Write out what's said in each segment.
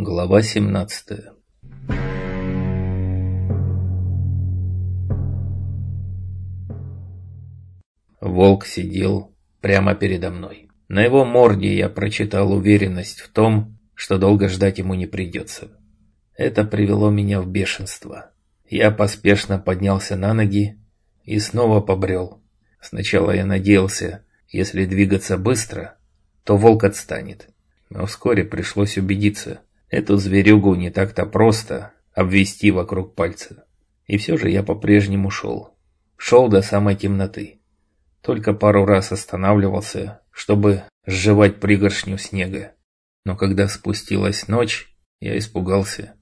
Глава 17 Волк сидел прямо передо мной. На его морде я прочитал уверенность в том, что долго ждать ему не придется. Это привело меня в бешенство. Я поспешно поднялся на ноги и снова побрел. Сначала я надеялся, если двигаться быстро, то волк отстанет. Но вскоре пришлось убедиться, эту зверюгу не так-то просто обвести вокруг пальца. И все же я по-прежнему шел. Шел до самой темноты. Только пару раз останавливался, чтобы сживать пригоршню снега. Но когда спустилась ночь, я испугался,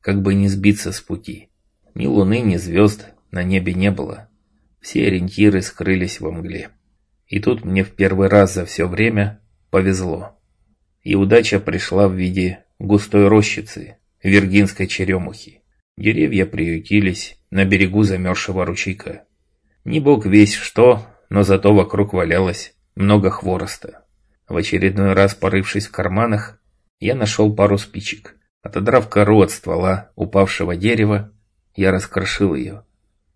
как бы не сбиться с пути. Ни луны, ни звезд на небе не было. Все ориентиры скрылись во мгле. И тут мне в первый раз за все время повезло. И удача пришла в виде густой рощицы, виргинской черемухи. Деревья приютились на берегу замерзшего ручейка. Не бог весь что, но зато вокруг валялось много хвороста. В очередной раз порывшись в карманах, я нашел пару спичек. Отодрав кору от ствола упавшего дерева, я раскрошил ее.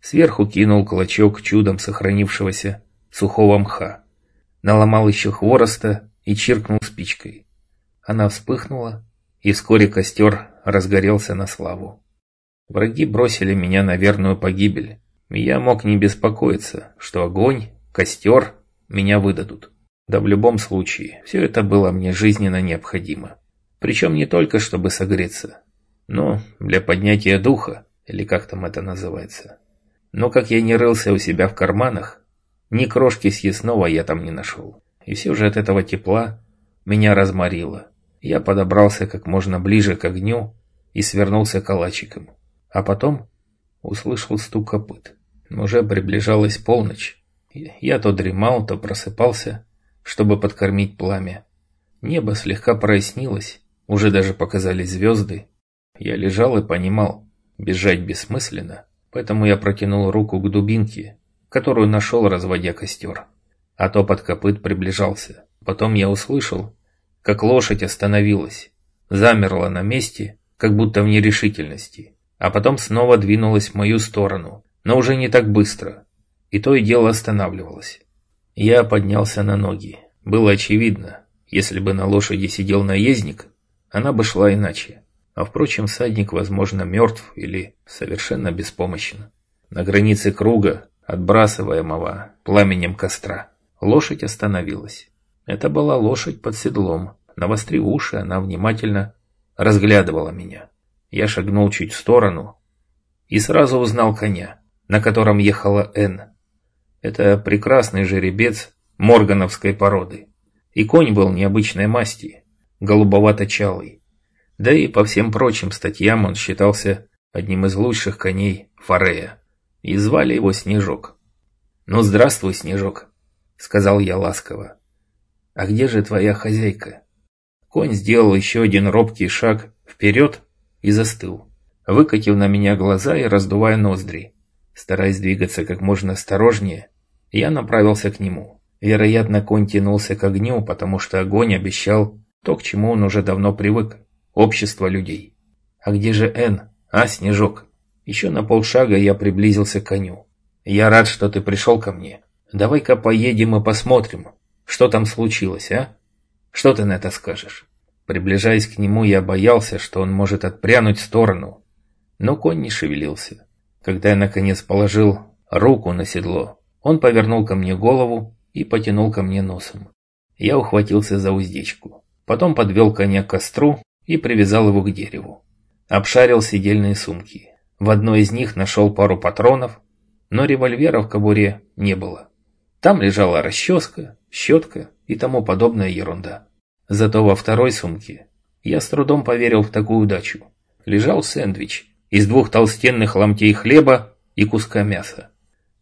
Сверху кинул клочок чудом сохранившегося сухого мха. Наломал еще хвороста и чиркнул спичкой. Она вспыхнула, и вскоре костер разгорелся на славу. Враги бросили меня на верную погибель, и я мог не беспокоиться, что огонь, костер меня выдадут. Да в любом случае, все это было мне жизненно необходимо. Причем не только, чтобы согреться, но для поднятия духа, или как там это называется. Но как я не рылся у себя в карманах, ни крошки съестного я там не нашел. И все же от этого тепла меня разморило. Я подобрался как можно ближе к огню и свернулся калачиком. А потом услышал стук копыт. Уже приближалась полночь. Я то дремал, то просыпался, чтобы подкормить пламя. Небо слегка прояснилось, уже даже показались звезды. Я лежал и понимал, бежать бессмысленно, поэтому я протянул руку к дубинке, которую нашел, разводя костер. А топот копыт приближался. Потом я услышал, как лошадь остановилась, замерла на месте, как будто в нерешительности, а потом снова двинулась в мою сторону, но уже не так быстро, и то и дело останавливалась. Я поднялся на ноги. Было очевидно, если бы на лошади сидел наездник, она бы шла иначе. А впрочем, всадник, возможно, мертв или совершенно беспомощен. На границе круга, отбрасываемого пламенем костра, лошадь остановилась. Это была лошадь под седлом. Навострив уши, она внимательно разглядывала меня. Я шагнул чуть в сторону и сразу узнал коня, на котором ехала Энн. Это прекрасный жеребец моргановской породы. И конь был необычной масти, голубовато-чалый. Да и по всем прочим статьям он считался одним из лучших коней Форея. И звали его Снежок. «Ну, здравствуй, Снежок», — сказал я ласково. «А где же твоя хозяйка?» Конь сделал еще один робкий шаг вперед и застыл, выкатив на меня глаза и раздувая ноздри. Стараясь двигаться как можно осторожнее, я направился к нему. Вероятно, конь тянулся к огню, потому что огонь обещал то, к чему он уже давно привык – общество людей. «А где же Эн? А, Снежок?» Еще на полшага я приблизился к коню. «Я рад, что ты пришел ко мне. Давай-ка поедем и посмотрим, что там случилось, а? Что ты на это скажешь?» Приближаясь к нему, я боялся, что он может отпрянуть в сторону. Но конь не шевелился. Когда я, наконец, положил руку на седло, он повернул ко мне голову и потянул ко мне носом. Я ухватился за уздечку. Потом подвел коня к костру и привязал его к дереву. Обшарил сидельные сумки. В одной из них нашел пару патронов, но револьвера в кобуре не было. Там лежала расческа, щетка и тому подобная ерунда. Зато во второй сумке я с трудом поверил в такую удачу. Лежал сэндвич из двух толстенных ломтей хлеба и куска мяса.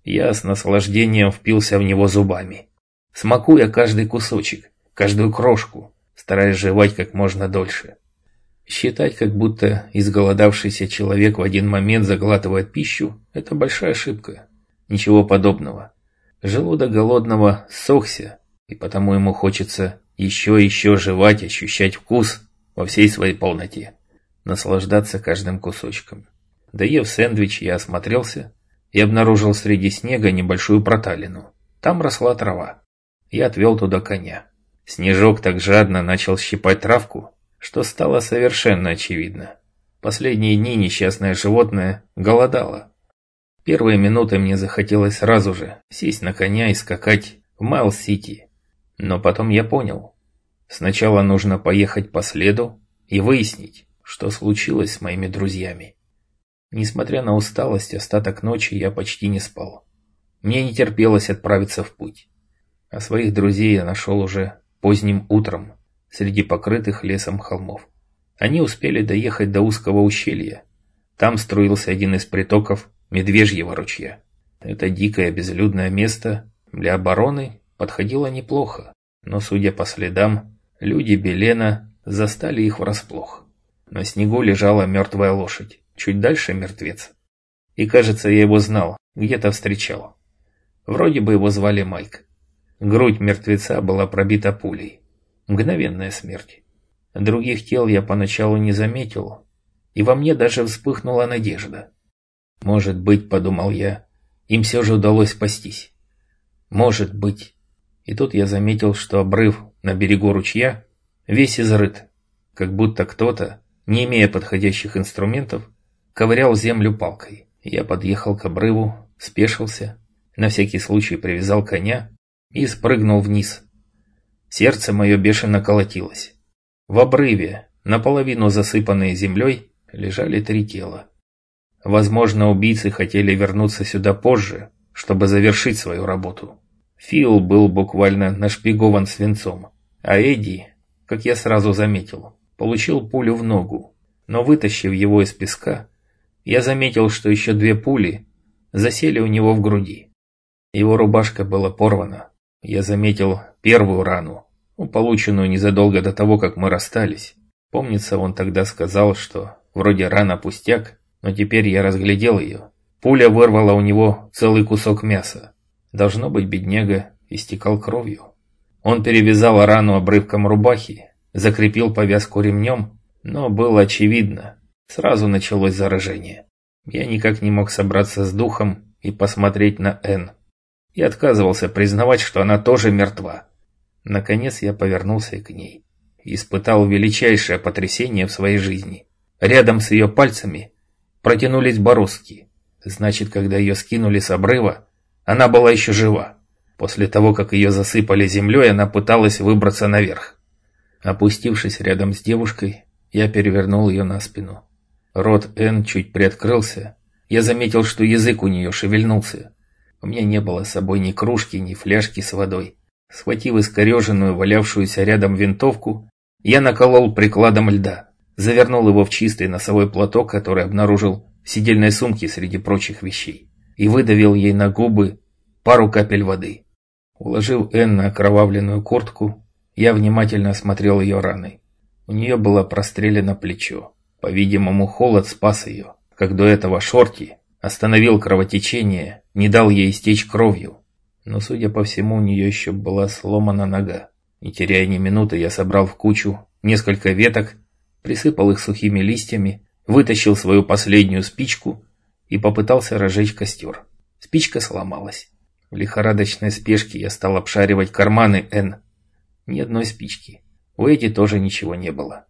Я с наслаждением впился в него зубами, смакуя каждый кусочек, каждую крошку, стараясь жевать как можно дольше. Считать, как будто изголодавшийся человек в один момент заглатывает пищу – это большая ошибка. Ничего подобного. Желудок голодного сохся, и потому ему хочется еще и еще жевать, ощущать вкус во всей своей полноте, наслаждаться каждым кусочком. Доев сэндвич, я осмотрелся и обнаружил среди снега небольшую проталину. Там росла трава. Я отвел туда коня. Снежок так жадно начал щипать травку, что стало совершенно очевидно. Последние дни несчастное животное голодало. Первые минуты мне захотелось сразу же сесть на коня и скакать в Майл-Сити. Но потом я понял. Сначала нужно поехать по следу и выяснить, что случилось с моими друзьями. Несмотря на усталость, остаток ночи я почти не спал. Мне не терпелось отправиться в путь. А своих друзей я нашел уже поздним утром среди покрытых лесом холмов. Они успели доехать до узкого ущелья. Там струился один из притоков Медвежьего ручья. Это дикое безлюдное место для обороны подходило неплохо, но, судя по следам, люди Белена застали их врасплох. На снегу лежала мертвая лошадь, чуть дальше мертвец. И, кажется, я его знал, где-то встречал. Вроде бы его звали Майк. Грудь мертвеца была пробита пулей. Мгновенная смерть. Других тел я поначалу не заметил, и во мне даже вспыхнула надежда. Может быть, подумал я, им все же удалось спастись. Может быть. И тут я заметил, что обрыв на берегу ручья весь изрыт, как будто кто-то, не имея подходящих инструментов, ковырял землю палкой. Я подъехал к обрыву, спешился, на всякий случай привязал коня и спрыгнул вниз. Сердце мое бешено колотилось. В обрыве, наполовину засыпанные землей, лежали три тела. Возможно, убийцы хотели вернуться сюда позже, чтобы завершить свою работу. Фил был буквально нашпигован свинцом, а Эдди, как я сразу заметил, получил пулю в ногу. Но вытащив его из песка, я заметил, что еще две пули засели у него в груди. Его рубашка была порвана. Я заметил первую рану, полученную незадолго до того, как мы расстались. Помнится, он тогда сказал, что вроде рана пустяк, но теперь я разглядел ее. Пуля вырвала у него целый кусок мяса. Должно быть, бедняга истекал кровью. Он перевязал рану обрывком рубахи, закрепил повязку ремнем, но было очевидно, сразу началось заражение. Я никак не мог собраться с духом и посмотреть на Энн. И отказывался признавать, что она тоже мертва. Наконец я повернулся к ней. Испытал величайшее потрясение в своей жизни. Рядом с ее пальцами протянулись бороздки. Значит, когда ее скинули с обрыва, она была еще жива. После того, как ее засыпали землей, она пыталась выбраться наверх. Опустившись рядом с девушкой, я перевернул ее на спину. Рот Н чуть приоткрылся. Я заметил, что язык у нее шевельнулся. У меня не было с собой ни кружки, ни фляжки с водой. Схватив искореженную, валявшуюся рядом винтовку, я наколол прикладом льда завернул его в чистый носовой платок, который обнаружил в сидельной сумке среди прочих вещей, и выдавил ей на губы пару капель воды. Уложив Энн на окровавленную куртку, я внимательно осмотрел ее раны. У нее было прострелено плечо. По-видимому, холод спас ее, как до этого Шорти остановил кровотечение, не дал ей истечь кровью. Но, судя по всему, у нее еще была сломана нога. Не теряя ни минуты, я собрал в кучу несколько веток присыпал их сухими листьями, вытащил свою последнюю спичку и попытался разжечь костер. Спичка сломалась. В лихорадочной спешке я стал обшаривать карманы Н. Ни одной спички. У Эдди тоже ничего не было.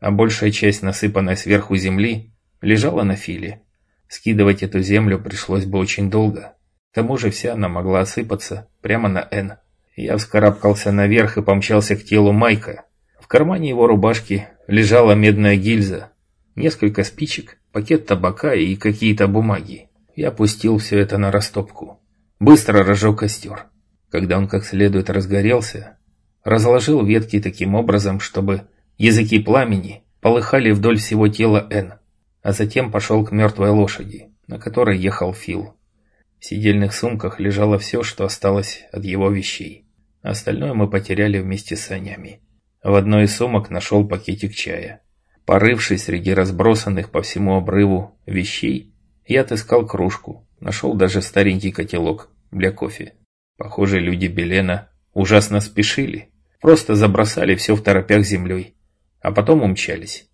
А большая часть насыпанной сверху земли лежала на филе. Скидывать эту землю пришлось бы очень долго. К тому же вся она могла осыпаться прямо на Н. Я вскарабкался наверх и помчался к телу Майка. В кармане его рубашки лежала медная гильза, несколько спичек, пакет табака и какие-то бумаги. Я пустил все это на растопку. Быстро разжег костер. Когда он как следует разгорелся, разложил ветки таким образом, чтобы языки пламени полыхали вдоль всего тела Н, а затем пошел к мертвой лошади, на которой ехал Фил. В сидельных сумках лежало все, что осталось от его вещей. Остальное мы потеряли вместе с санями. В одной из сумок нашел пакетик чая. Порывшись среди разбросанных по всему обрыву вещей, я отыскал кружку, нашел даже старенький котелок для кофе. Похоже, люди Белена ужасно спешили, просто забросали все в торопях землей. а потом умчались.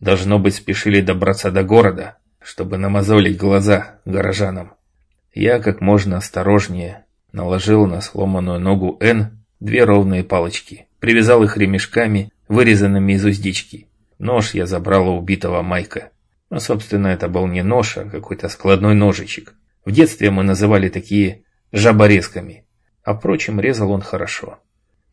Должно быть, спешили добраться до города, чтобы намазолить глаза горожанам. Я как можно осторожнее наложил на сломанную ногу Н две ровные палочки, привязал их ремешками, вырезанными из уздечки. Нож я забрал у убитого Майка. Но, собственно, это был не нож, а какой-то складной ножичек. В детстве мы называли такие жаборезками. А впрочем, резал он хорошо.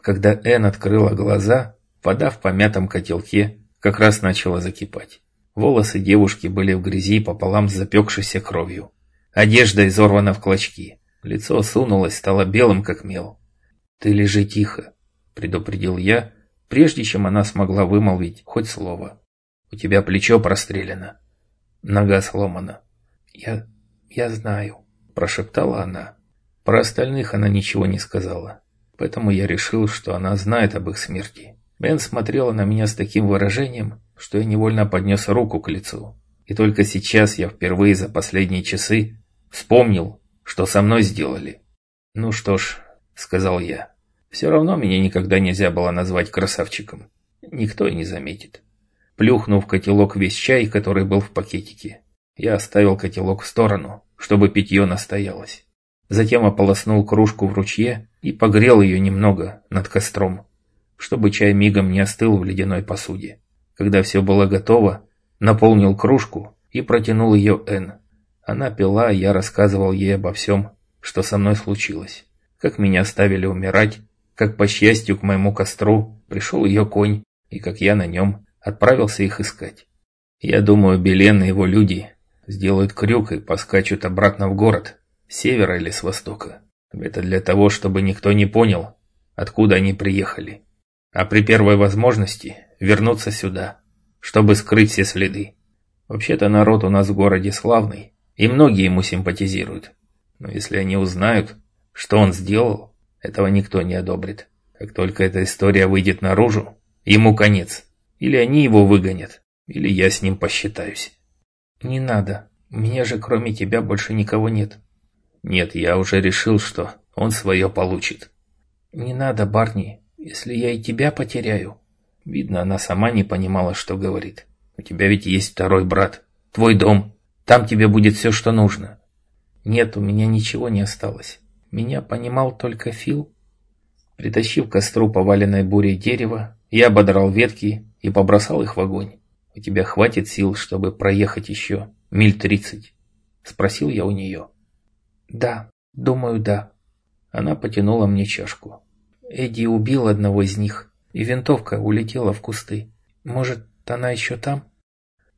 Когда Эн открыла глаза, вода в помятом котелке как раз начала закипать. Волосы девушки были в грязи пополам с запекшейся кровью. Одежда изорвана в клочки. Лицо сунулось, стало белым, как мел. «Ты лежи тихо», — предупредил я, прежде чем она смогла вымолвить хоть слово. «У тебя плечо прострелено. Нога сломана». «Я... я знаю», — прошептала она. Про остальных она ничего не сказала, поэтому я решил, что она знает об их смерти. Бен смотрела на меня с таким выражением, что я невольно поднес руку к лицу. И только сейчас я впервые за последние часы вспомнил, что со мной сделали. «Ну что ж», — сказал я, — «все равно меня никогда нельзя было назвать красавчиком. Никто и не заметит». Плюхнув котелок весь чай, который был в пакетике, я оставил котелок в сторону, чтобы питье настоялось. Затем ополоснул кружку в ручье и погрел ее немного над костром, чтобы чай мигом не остыл в ледяной посуде. Когда все было готово, наполнил кружку и протянул ее Н. Она пила, я рассказывал ей обо всем, что со мной случилось. Как меня оставили умирать, как по счастью к моему костру пришел ее конь, и как я на нем отправился их искать. Я думаю, Белен и его люди сделают крюк и поскачут обратно в город, с севера или с востока. Это для того, чтобы никто не понял, откуда они приехали. А при первой возможности вернуться сюда, чтобы скрыть все следы. Вообще-то народ у нас в городе славный, и многие ему симпатизируют. Но если они узнают, что он сделал, этого никто не одобрит. Как только эта история выйдет наружу, ему конец. Или они его выгонят, или я с ним посчитаюсь. «Не надо. Меня же кроме тебя больше никого нет». «Нет, я уже решил, что он свое получит». «Не надо, Барни. Если я и тебя потеряю...» Видно, она сама не понимала, что говорит. «У тебя ведь есть второй брат. Твой дом. Там тебе будет все, что нужно». «Нет, у меня ничего не осталось. Меня понимал только Фил». Притащив к костру поваленной бурей дерево, я ободрал ветки и побросал их в огонь. «У тебя хватит сил, чтобы проехать еще миль тридцать?» Спросил я у нее. «Да, думаю, да». Она потянула мне чашку. Эдди убил одного из них, и винтовка улетела в кусты. Может, она еще там?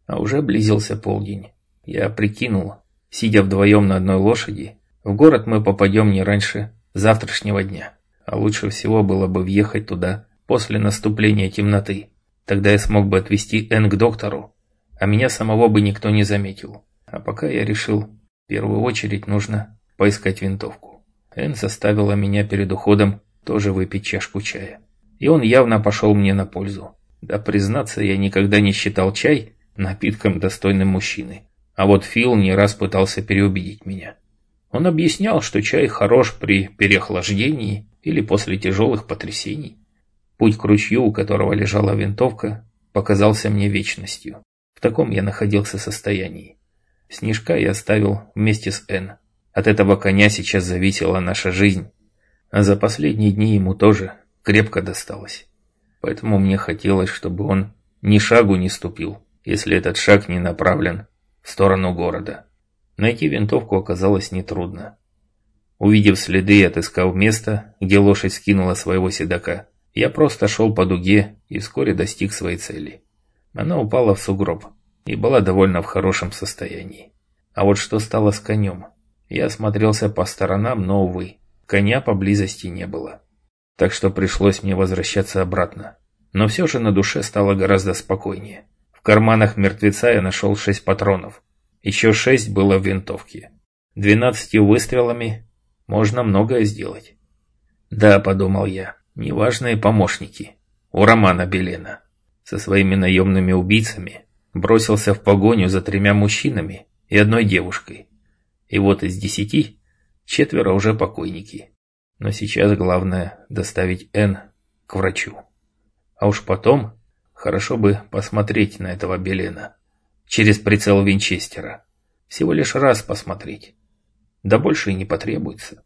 А уже близился полдень. Я прикинул, сидя вдвоем на одной лошади, в город мы попадем не раньше завтрашнего дня. А лучше всего было бы въехать туда после наступления темноты. Тогда я смог бы отвезти Энн к доктору, а меня самого бы никто не заметил. А пока я решил, в первую очередь нужно поискать винтовку. Энн заставила меня перед уходом тоже выпить чашку чая. И он явно пошел мне на пользу. Да, признаться, я никогда не считал чай напитком достойным мужчины. А вот Фил не раз пытался переубедить меня. Он объяснял, что чай хорош при переохлаждении или после тяжелых потрясений. Путь к ручью, у которого лежала винтовка, показался мне вечностью. В таком я находился состоянии. Снежка я оставил вместе с Н. От этого коня сейчас зависела наша жизнь. А за последние дни ему тоже крепко досталось. Поэтому мне хотелось, чтобы он ни шагу не ступил, если этот шаг не направлен в сторону города. Найти винтовку оказалось нетрудно. Увидев следы и отыскав место, где лошадь скинула своего седока, я просто шел по дуге и вскоре достиг своей цели. Она упала в сугроб и была довольно в хорошем состоянии. А вот что стало с конем? Я осмотрелся по сторонам, но, увы, коня поблизости не было. Так что пришлось мне возвращаться обратно. Но все же на душе стало гораздо спокойнее. В карманах мертвеца я нашел шесть патронов. Еще шесть было в винтовке. Двенадцатью выстрелами можно многое сделать. Да, подумал я, неважные помощники у Романа Белена. Со своими наемными убийцами бросился в погоню за тремя мужчинами и одной девушкой. И вот из десяти четверо уже покойники. Но сейчас главное доставить Н к врачу. А уж потом Хорошо бы посмотреть на этого Белена. Через прицел Винчестера. Всего лишь раз посмотреть. Да больше и не потребуется.